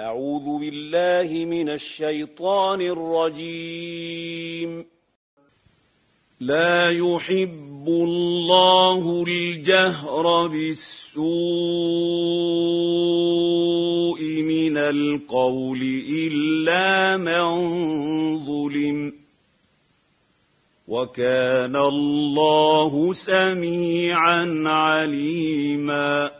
أعوذ بالله من الشيطان الرجيم. لا يحب الله الجهر بالسوء من القول إلا من ظلم. وكان الله سميعا عليما.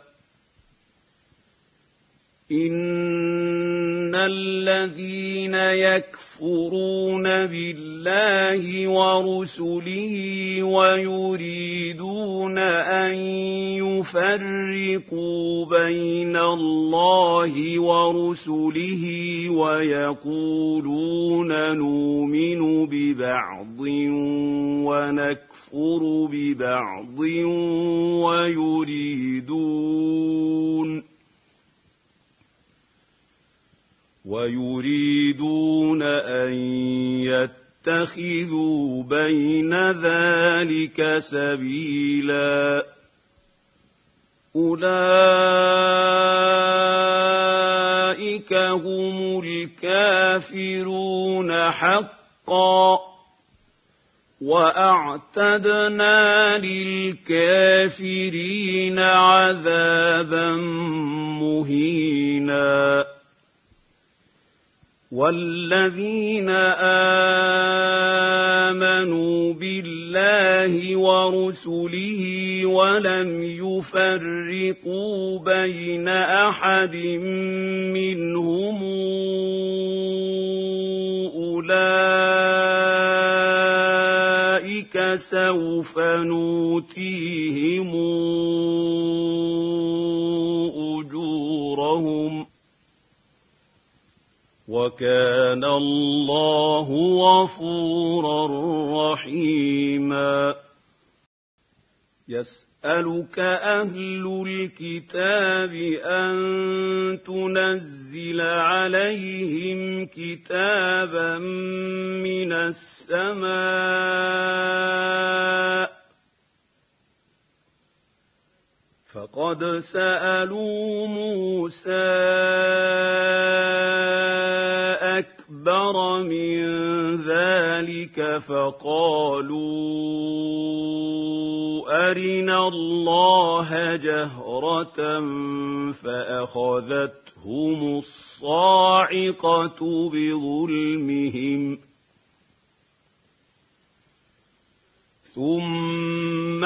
إن الذين يكفرون بالله ورسله ويريدون أن يفرقوا بين الله ورسله ويقولون نؤمن ببعض ونكفر ببعض ويريدون ويريدون أن يتخذوا بين ذلك سبيلا. أولئك هم الكافرون حقا. وأعتدنا للكافرين عذابا مهينا. والذين آمنوا بالله ورسله ولم يفرقوا بين أحد منهم أولئك سوف نوتيهم أجورهم وكان الله غفورا رحيما. يسألك أهل الكتاب أن تنزل عليهم كتابا من السماء. فقد سألوا موسى أكبر من ذلك فقالوا أرنا الله جهرة فأخذتهم الصاعقة بظلمهم ثم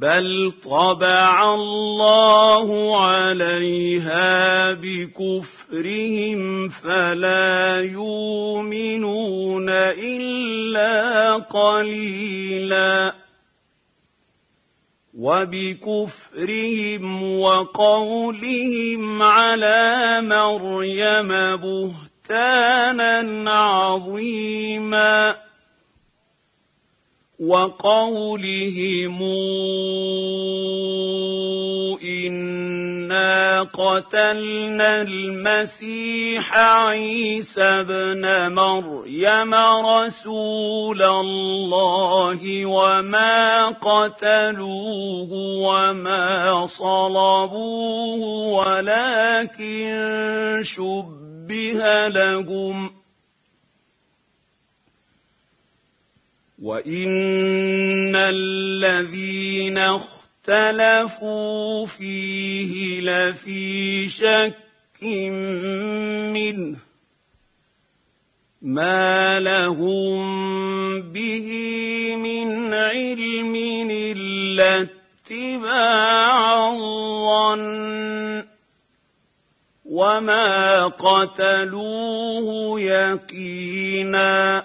بل طبع الله عليها بكفرهم فلا يؤمنون الا قليلا وبكفرهم وقولهم على مريم بهتانا عظيما وقولهم انا قتلنا المسيح عيسى ابن مريم رسول الله وما قتلوه وما صلبوه ولكن شبه لهم وان الذين اختلفوا فيه لفي شك منه ما لهم به من علم الا اتباع الظن وما قتلوه يقينا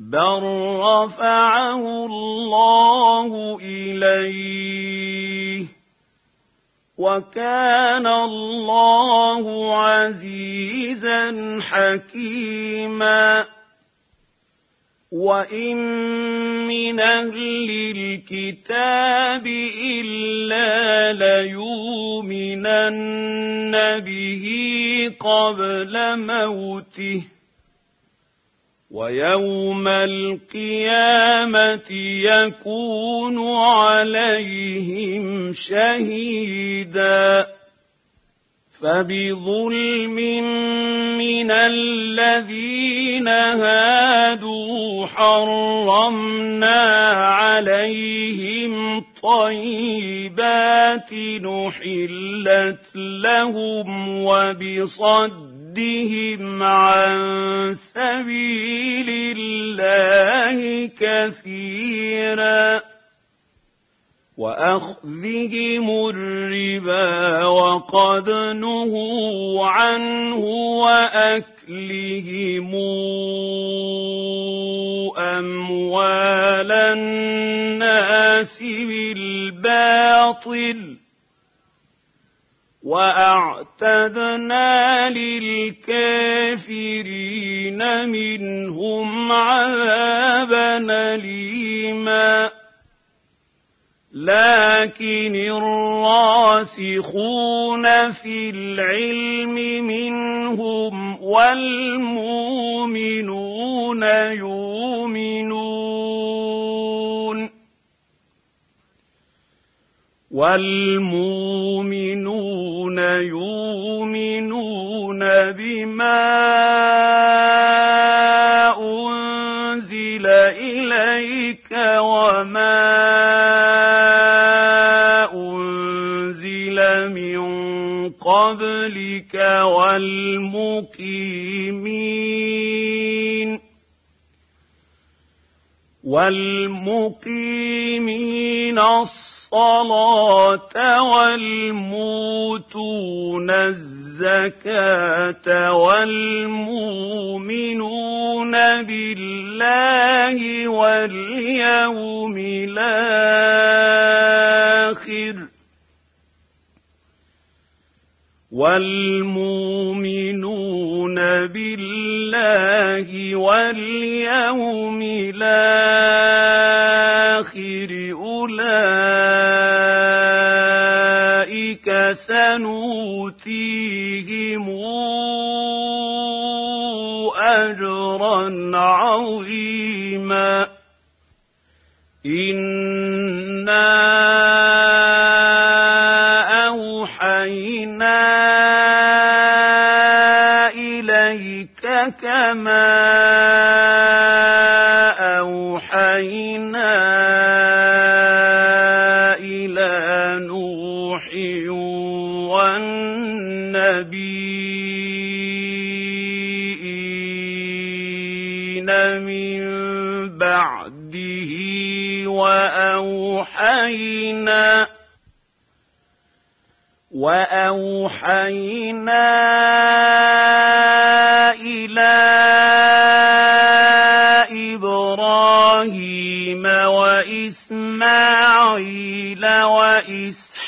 بل رفعه الله اليه وكان الله عزيزا حكيما وان من أهل الكتاب الا ليؤمنن به قبل موته ويوم القيامة يكون عليهم شهيدا. فبظلم من الذين هادوا حرمنا عليهم طيبات نحلت لهم وبصد صدهم عن سبيل الله كثيرا. وأخذهم الربا وقد نهوا عنه وأكلهم أموال الناس بالباطل. واعتدنا للكافرين منهم عذابا اليما لكن الراسخون في العلم منهم والمؤمنون يؤمنون والمؤمنون يؤمنون بما أنزل إليك وما أنزل من قبلك والمقيمين والمقيمين الصلاة والموتون الزكاة والمؤمنون بالله واليوم الآخر والمؤمنون بالله واليوم الآخر أولئك سنؤتيهم أجرا عظيما إنا وأوحينا وأوحينا إلى إبراهيم وإسماعيل وإسحاق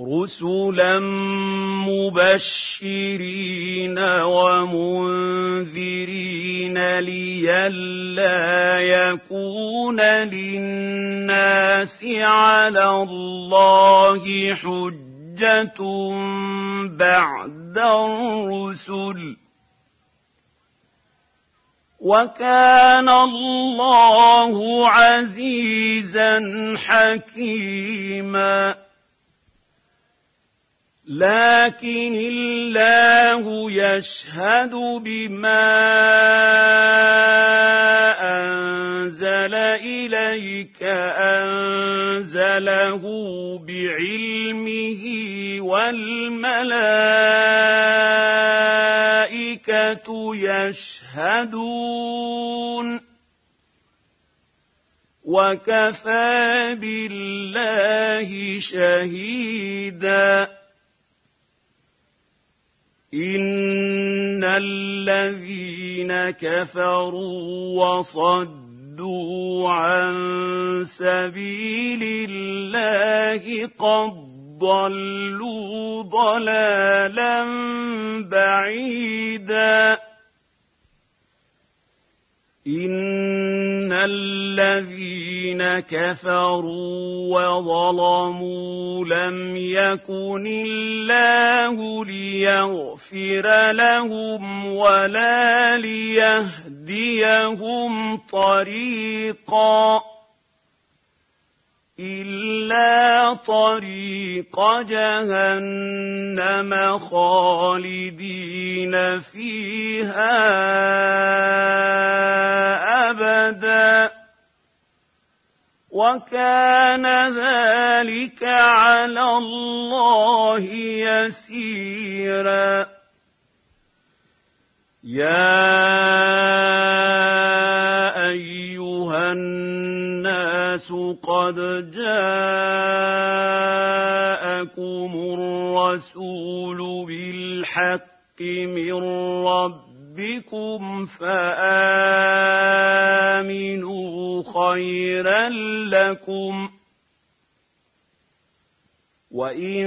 رسلا مبشرين ومنذرين لئلا يكون للناس على الله حجة بعد الرسل. وكان الله عزيزا حكيما. لكن الله يشهد بما أنزل إليك أنزله بعلمه والملائكة يشهدون. وكفى بالله شهيدا. إن الذين كفروا وصدوا عن سبيل الله قد ضلوا ضلالا بعيدا إن الذين كفروا وظلموا لم يكن الله ليغفر لهم ولا ليهديهم طريقا إلا طريق جهنم خالدين فيها أبدا وكان ذلك على الله يسيرا يا أيها الناس قد جاءكم الرسول بالحق من ربكم فآمنوا خيرا لكم وإن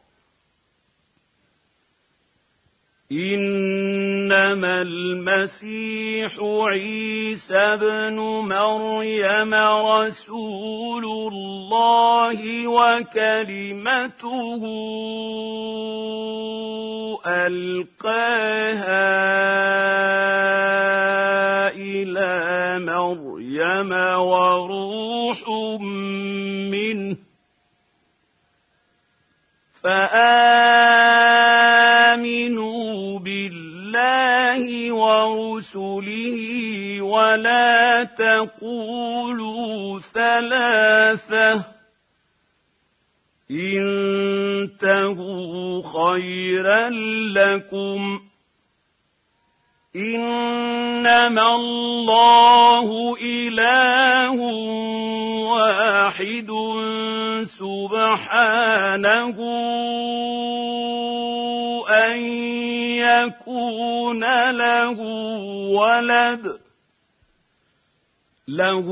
إنما المسيح عيسى ابن مريم رسول الله وكلمته ألقاها إلى مريم وروح منه بالله ورسله ولا تقولوا ثلاثة. انتهوا خيرا لكم. إنما الله إله واحد سبحانه. أن يكون له ولد. له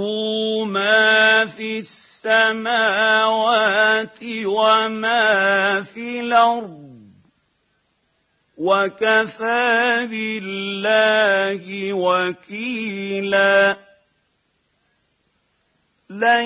ما في السماوات وما في الأرض. وكفى بالله وكيلا. لن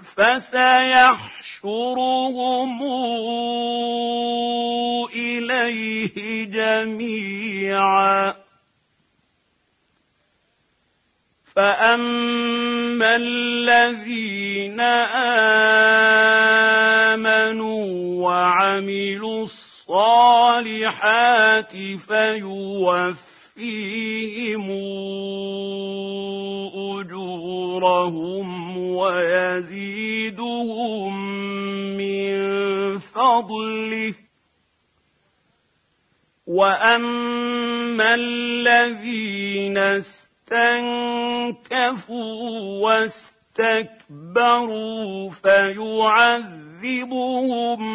فسيحشرهم إليه جميعا. فأما الذين آمنوا وعملوا الصالحات فيوفيهم اجورهم ويزيدهم من فضله. واما الذين استنكفوا واستكبروا فيعذبهم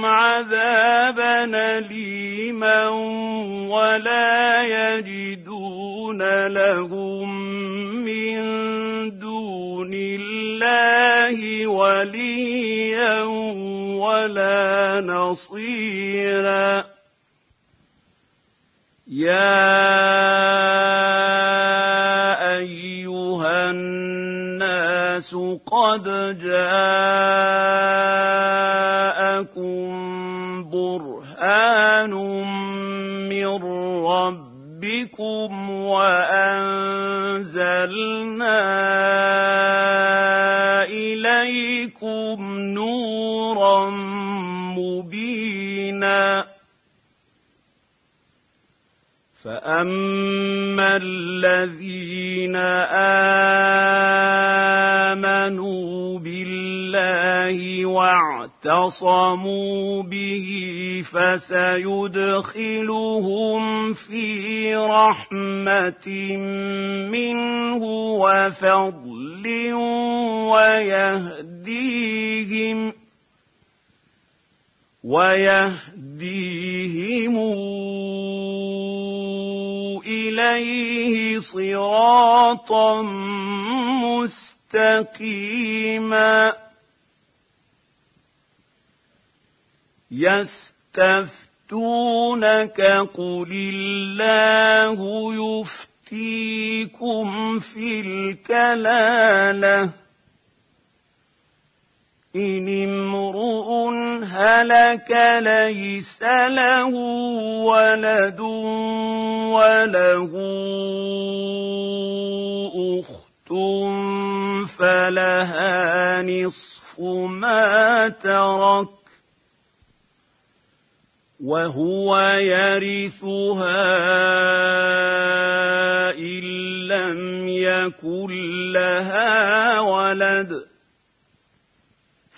عذابا أليما ولا يجدون لهم من دون الله وليا ولا نصيرا. يا أيها الناس قد جاءكم برهان من ربكم وأنزلنا فاما الذين امنوا بالله واعتصموا به فسيدخلهم في رحمه منه وفضل ويهديهم ويهديهم إليه صراطا مستقيما. يستفتونك قل الله يفتيكم في الكلالة. إن امرؤ هلك ليس له ولد وله أخت فلها نصف ما ترك وهو يرثها إن لم يكن لها ولد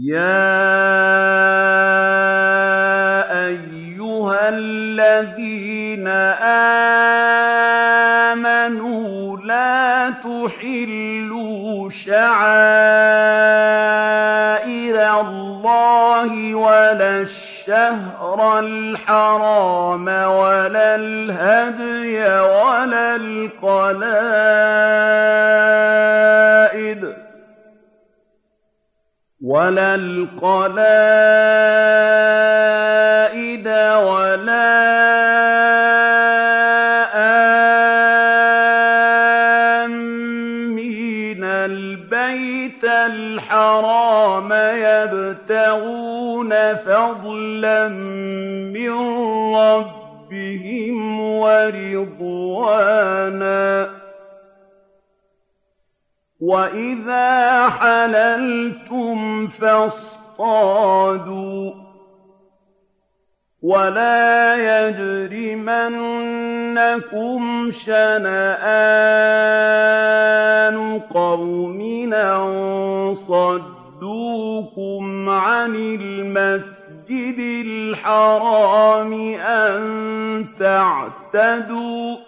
يا أيها الذين آمنوا لا تحلوا شعائر الله ولا الشهر الحرام ولا الهدي ولا القلائد ولا القلائد ولا آمين البيت الحرام يبتغون فضلا من ربهم ورضوانا وَإِذَا حَلَلْتُمْ فَاصْطَادُوا ۚ وَلَا يَجْرِمَنَّكُمْ شَنَآنُ قَوْمٍ صَدُّوكُمْ عَنِ الْمَسْجِدِ الْحَرَامِ أَن تَعْتَدُوا ۘ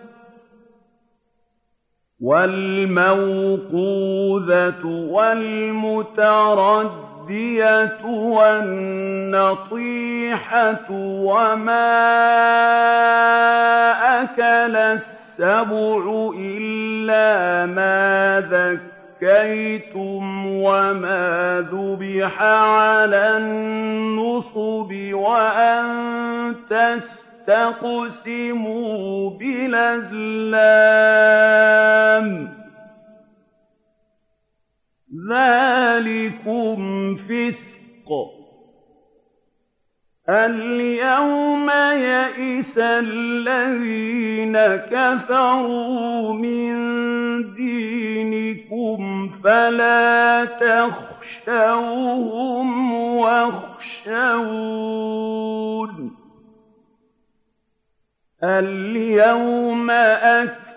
وَالْمَوْقُوذَةُ وَالْمُتَرَدِّيَةُ وَالنَّطِيحَةُ وَمَا أَكَلَ السَّبُعُ إِلَّا مَا ذَكَّيْتُمْ وَمَا ذُبِحَ عَلَى النُّصُبِ وَأَن تَسْتَقْسِمُوا بِالْأَزْلَامِ ۚ يَئِسَ الَّذِينَ كَفَرُوا مِن دِينِكُمْ فَلَا تَخْشَوْهُمْ وَاخْشَوْنِ ۚ الْيَوْمَ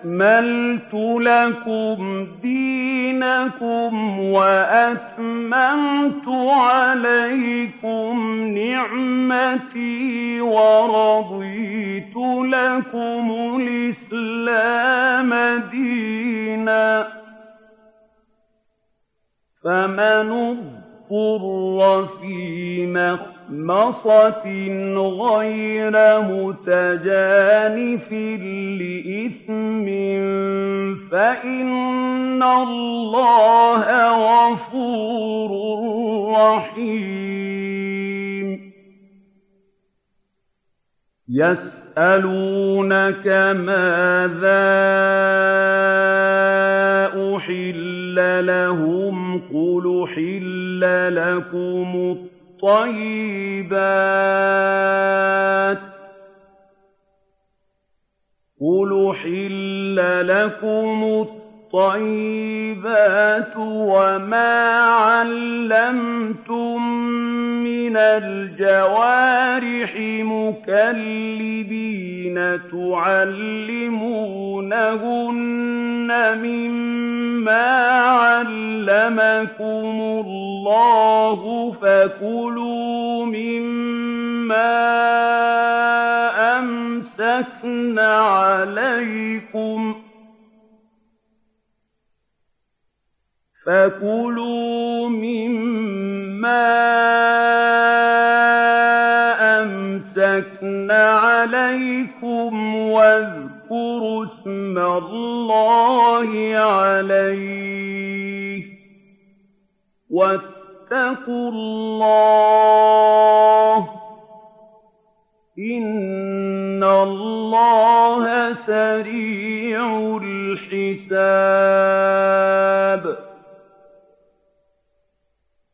أَكْمَلْتُ لَكُمْ دِينَكُمْ وَأَتْمَمْتُ عَلَيْكُمْ نِعْمَتِي وَرَضِيتُ لَكُمُ الْإِسْلَامَ دِينًا ۚ. فَمَنِ اضْطُرَّ فِي مَخْمَصَةٍ مَخْمَصَةٍ غَيْرَ مُتَجَانِفٍ لِّإِثْمٍ فَإِنَّ اللَّهَ غَفُورٌ رَّحِيمٌ يَسْأَلُونَكَ مَاذَا أُحِلَّ لَهُمْ ۖ قُلْ أُحِلَّ لَكُمُ قُلْ أُحِلَّ لَكُمُ الطَّيِّبَاتُ وَمَا عَلَّمْتُم مِّنَ الْجَوَارِحِ مُكَلِّبِينَ تُعَلِّمُونَهُنَّ مِمَّا عَلَّمَكُمُ اللَّهُ فَكُلُوا مِمَّا أَمْسَكْنَ عَلَيْكُمْ فَكُلُوا مِمَّا أَمْسَكْنَ عَلَيْكُمْ وَاذْكُرُوا اسْمَ اللَّهِ عَلَيْهِ ۖ وَاتَّقُوا اللَّهَ ۚ إِنَّ اللَّهَ سَرِيعُ الْحِسَابِ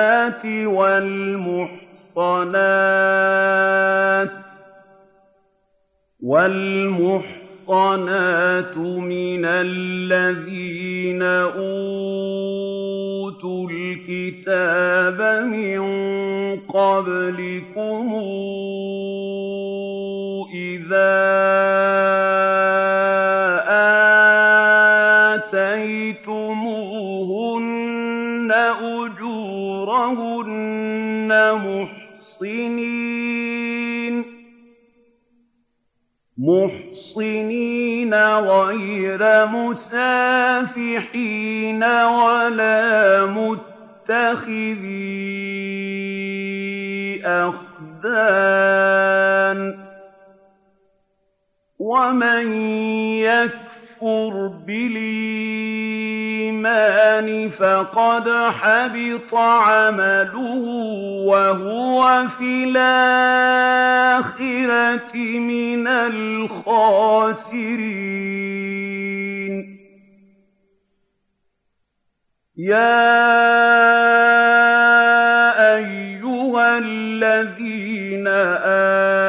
الْمُؤْمِنَاتِ وَالْمُحْصَنَاتُ وَالْمُحْصَنَاتُ مِنَ الَّذِينَ أُوتُوا الْكِتَابَ مِن قَبْلِكُمْ إِذَا أُجُورَهُنَّ مُحْصِنِينَ غَيْرَ مُسَافِحِينَ وَلَا مُتَّخِذِي أَخْدَانٍ ۗ. وَمَن يَكْفُرْ بِالْإِيمَانِ فَقَدْ حَبِطَ عَمَلُهُ وَهُوَ فِي الْآخِرَةِ مِنَ الْخَاسِرِينَ. يَا أَيُّهَا الَّذِينَ آمَنُوا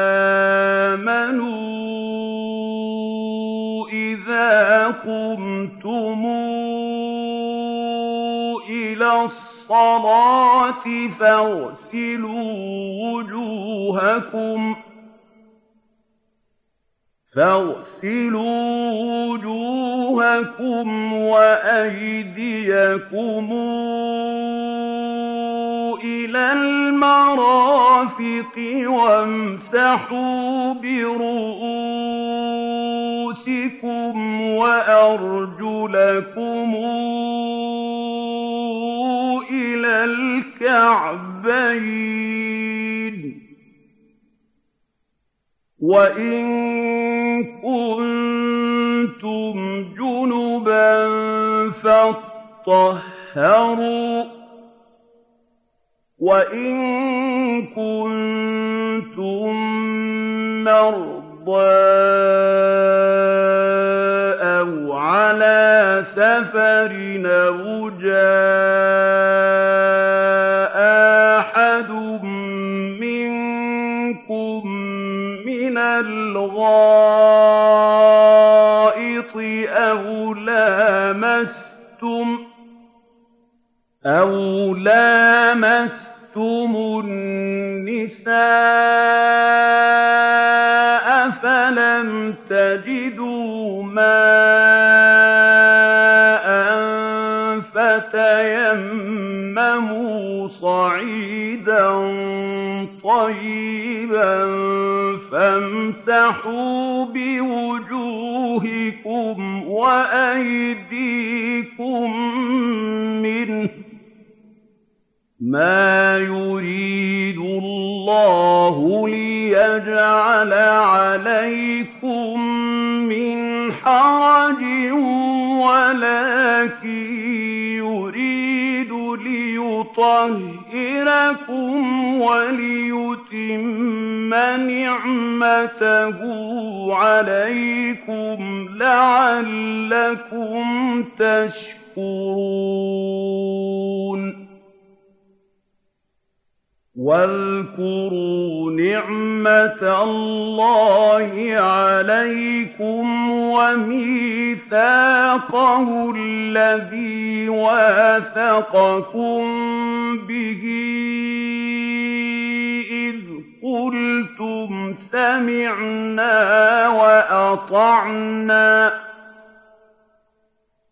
الصَّلَاةِ فَاغْسِلُوا وُجُوهَكُمْ. وَأَيْدِيَكُمْ إِلَى الْمَرَافِقِ وَامْسَحُوا بِرُءُوسِكُمْ وَأَرْجُلَكُمْ إِلَى الْكَعْبَيْنِ ۚ. وَإِن كُنتُمْ جُنُبًا فَاطَّهَّرُوا ۚ. وَإِن كُنتُم مَّرْضَىٰ أَوْ عَلَىٰ سَفَرٍ أَوْ جَاءَ عَلَيْكُمْ وَمِيثَاقَهُ الَّذِي وَاثَقَكُم بِهِ إِذْ قُلْتُمْ سَمِعْنَا وَأَطَعْنَا ۖ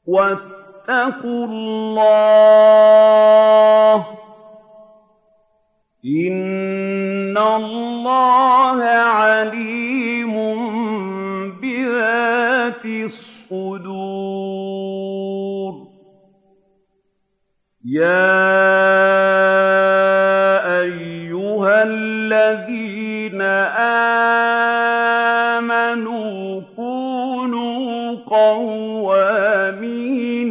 وَاتَّقُوا اللَّهَ ۚ إِنَّ اللَّهَ عَلِيمٌ بِذَاتِ الصُّدُورِ. يَا أَيُّهَا الَّذِينَ آمَنُوا كُونُوا قَوَّامِينَ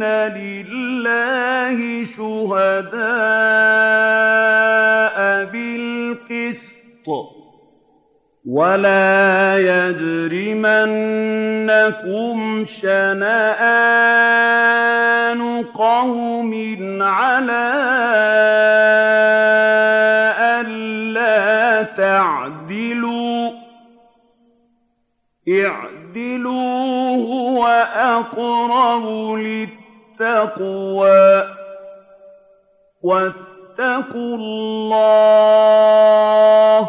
لِلَّهِ شُهَدَاءَ وَلَا يَجْرِمَنَّكُمْ شَنَآنُ قَوْمٍ عَلَىٰ أَلَّا تَعْدِلُوا ۚ اعْدِلُوا هُوَ أَقْرَبُ لِلتَّقْوَىٰ ۖ وَاتَّقُوا اللَّهَ ۚ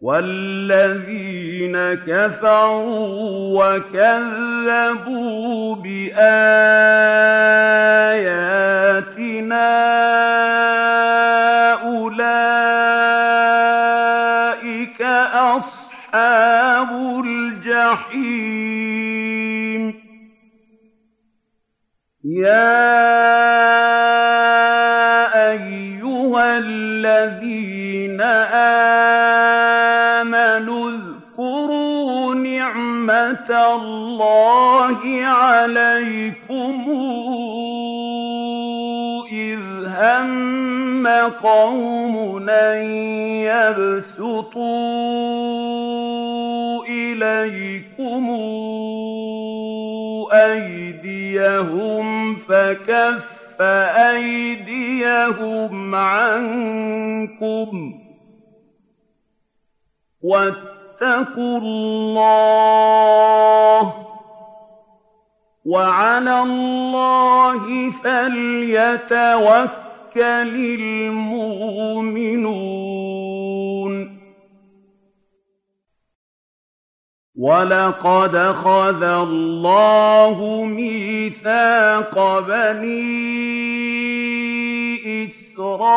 وَالَّذِينَ كَفَرُوا وَكَذَّبُوا بِآيَاتِنَا أُولَٰئِكَ أَصْحَابُ الْجَحِيمِ يَا أَيُّهَا الَّذِينَ آمَنُوا نِعْمَةَ اللَّهِ عَلَيْكُمْ إِذْ هَمَّ قَوْمٌ أَن يَبْسُطُوا إِلَيْكُمْ أَيْدِيَهُمْ فَكَفَّ أَيْدِيَهُمْ عَنكُمْ ۖ وَاتَّقُوا اللَّهَ ۚ وَعَلَى اللَّهِ فَلْيَتَوَكَّلِ الْمُؤْمِنُونَ. وَلَقَدْ أَخَذَ اللَّهُ مِيثَاقَ بَنِي إِسْرَائِيلَ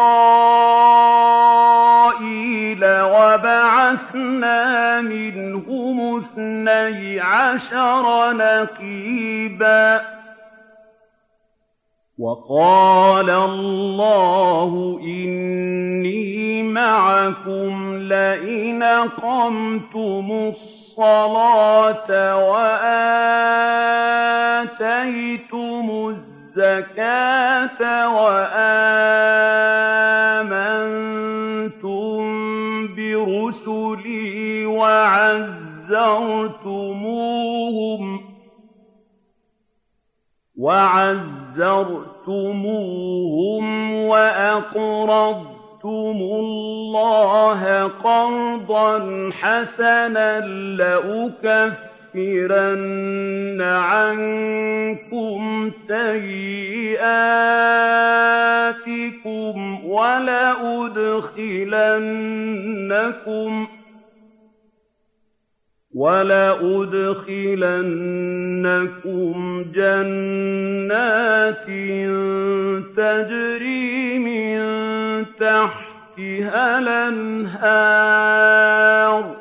وَبَعَثْنَا مِنْهُمُ اثْنَيْ عَشَرَ نَقِيبًا ۖ. وَقَالَ اللَّهُ إِنِّي مَعَكُمْ لَئِنْ أَقَمْتُمُ الصَّلَاةَ وَآتَيْتُمُ الزَّكَاةَ وَآمَنتُم بِرُسُلِي وعزرتموهم وعزرتموهم وأقرضتم الله قرضا حسنا لأكفرن عنكم سيئاتكم ولأدخلنكم وَلَأُدْخِلَنَّكُمْ جَنَّاتٍ تَجْرِي مِن تَحْتِهَا الْأَنْهَارُ ۚ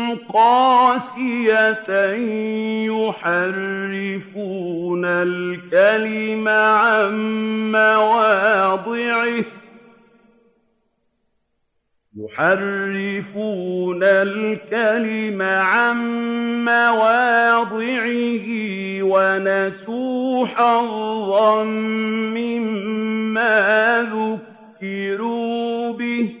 قَاسِيَةً يُحَرِّفُونَ الْكَلِمَ عَن مَّوَاضِعِهِ. يُحَرِّفُونَ الْكَلِمَ عَن مَّوَاضِعِهِ وَنَسُوا حَظًّا مِّمَّا ذُكِّرُوا بِهِ ۚ.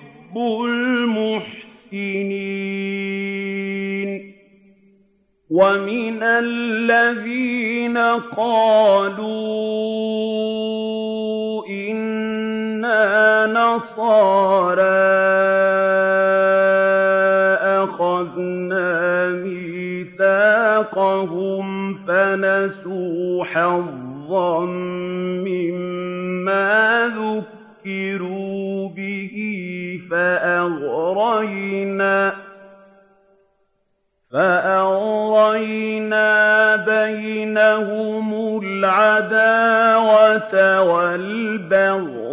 الْمُحْسِنِينَ وَمِنَ الَّذِينَ قَالُوا إِنَّا نَصَارَىٰ أَخَذْنَا مِيثَاقَهُمْ فَنَسُوا حَظًّا مِّمَّا ذُكِّرُوا فَأَغْرَيْنَا بَيْنَهُمُ الْعَدَاوَةَ وَالْبَغْضَاءَ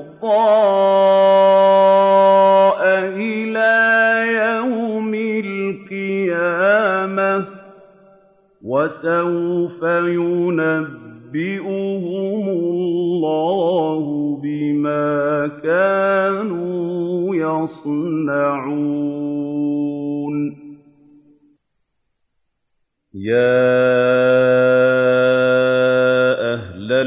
إِلَىٰ يَوْمِ الْقِيَامَةِ ۚ وَسَوْفَ يُنَبِّئُهُمُ اللَّهُ بِمَا كَانُوا يَصْنَعُونَ يَا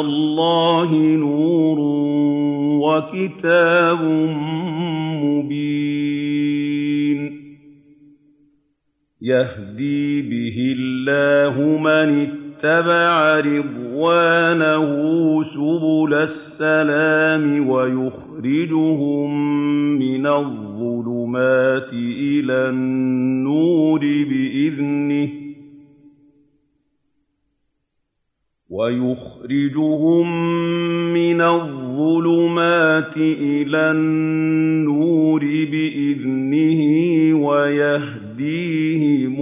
اللَّهِ نُورٌ وَكِتَابٌ مُّبِينٌ. يَهْدِي بِهِ اللَّهُ مَنِ اتَّبَعَ رِضْوَانَهُ سُبُلَ السَّلَامِ وَيُخْرِجُهُم مِّنَ الظُّلُمَاتِ إِلَى النُّورِ بِإِذْنِهِ وَيَهْدِيهِمْ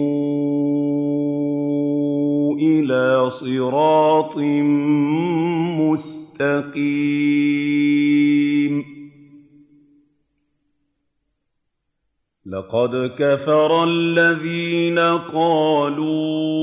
إِلَىٰ صِرَاطٍ مُّسْتَقِيمٍ. لَّقَدْ كَفَرَ الَّذِينَ قَالُوا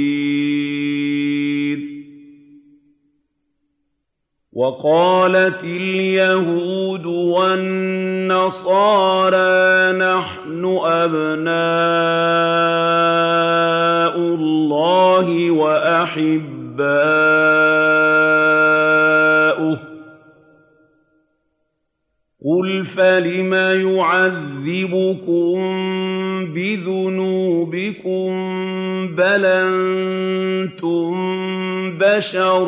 وَقَالَتِ الْيَهُودُ وَالنَّصَارَىٰ نَحْنُ أَبْنَاءُ اللَّهِ وَأَحِبَّاؤُهُ ۚ. قُلْ فَلِمَ يُعَذِّبُكُم بِذُنُوبِكُم ۖ بَلْ أَنتُم بَشَرٌ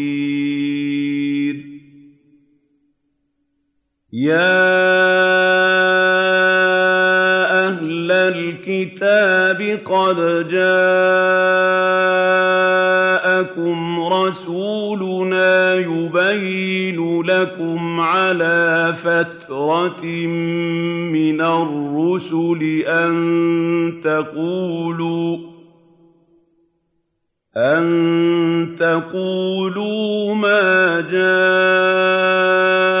يَا أَهْلَ الْكِتَابِ قَدْ جَاءَكُمْ رَسُولُنَا يُبَيِّنُ لَكُمْ عَلَىٰ فَتْرَةٍ مِّنَ الرُّسُلِ أَن تَقُولُوا مَا جَاءَنَا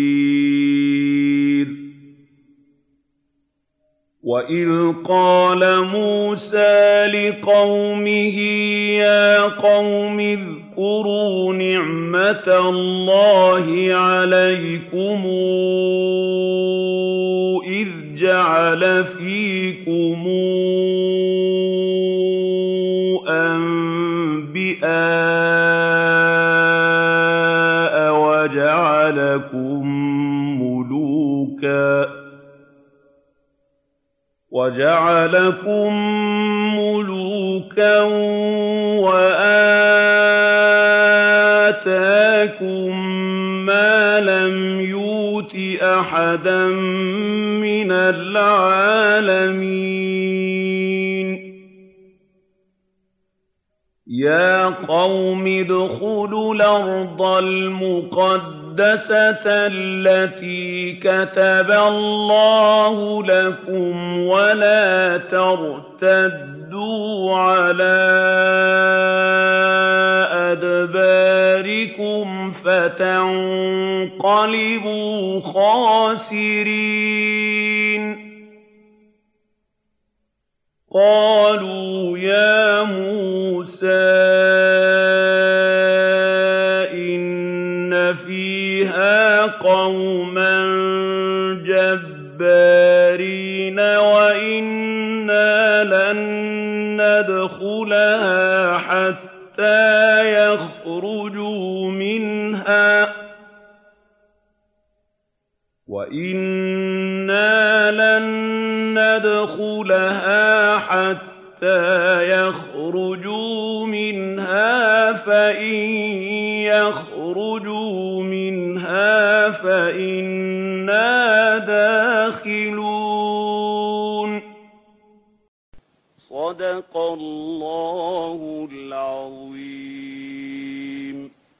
وَإِذْ قَالَ مُوسَىٰ لِقَوْمِهِ يَا قَوْمِ اذْكُرُوا نِعْمَةَ اللَّهِ عَلَيْكُمْ إِذْ جَعَلَ فِيكُمْ أَنبِيَاءَ وَجَعَلَكُم مُّلُوكًا وَآتَاكُم مَّا لَمْ يُؤْتِ أَحَدًا مِّنَ الْعَالَمِينَ. يَا قَوْمِ ادْخُلُوا الْأَرْضَ الْمُقَدَّسَةَ الَّتِي كَتَبَ اللَّهُ لَكُمْ وَلَا تَرْتَدُّوا عَلَىٰ أَدْبَارِكُمْ فَتَنقَلِبُوا خَاسِرِينَ قَالُوا يَا مُوسَىٰ إِنَّ فِيهَا قَوْمًا جَبَّارِينَ وَإِنَّا لَن نَّدْخُلَهَا حَتَّىٰ يَخْرُجُوا مِنْهَا فَإِن يَخْرُجُوا مِنْهَا فَإِنَّا دَاخِلُونَ. صدق الله العظيم.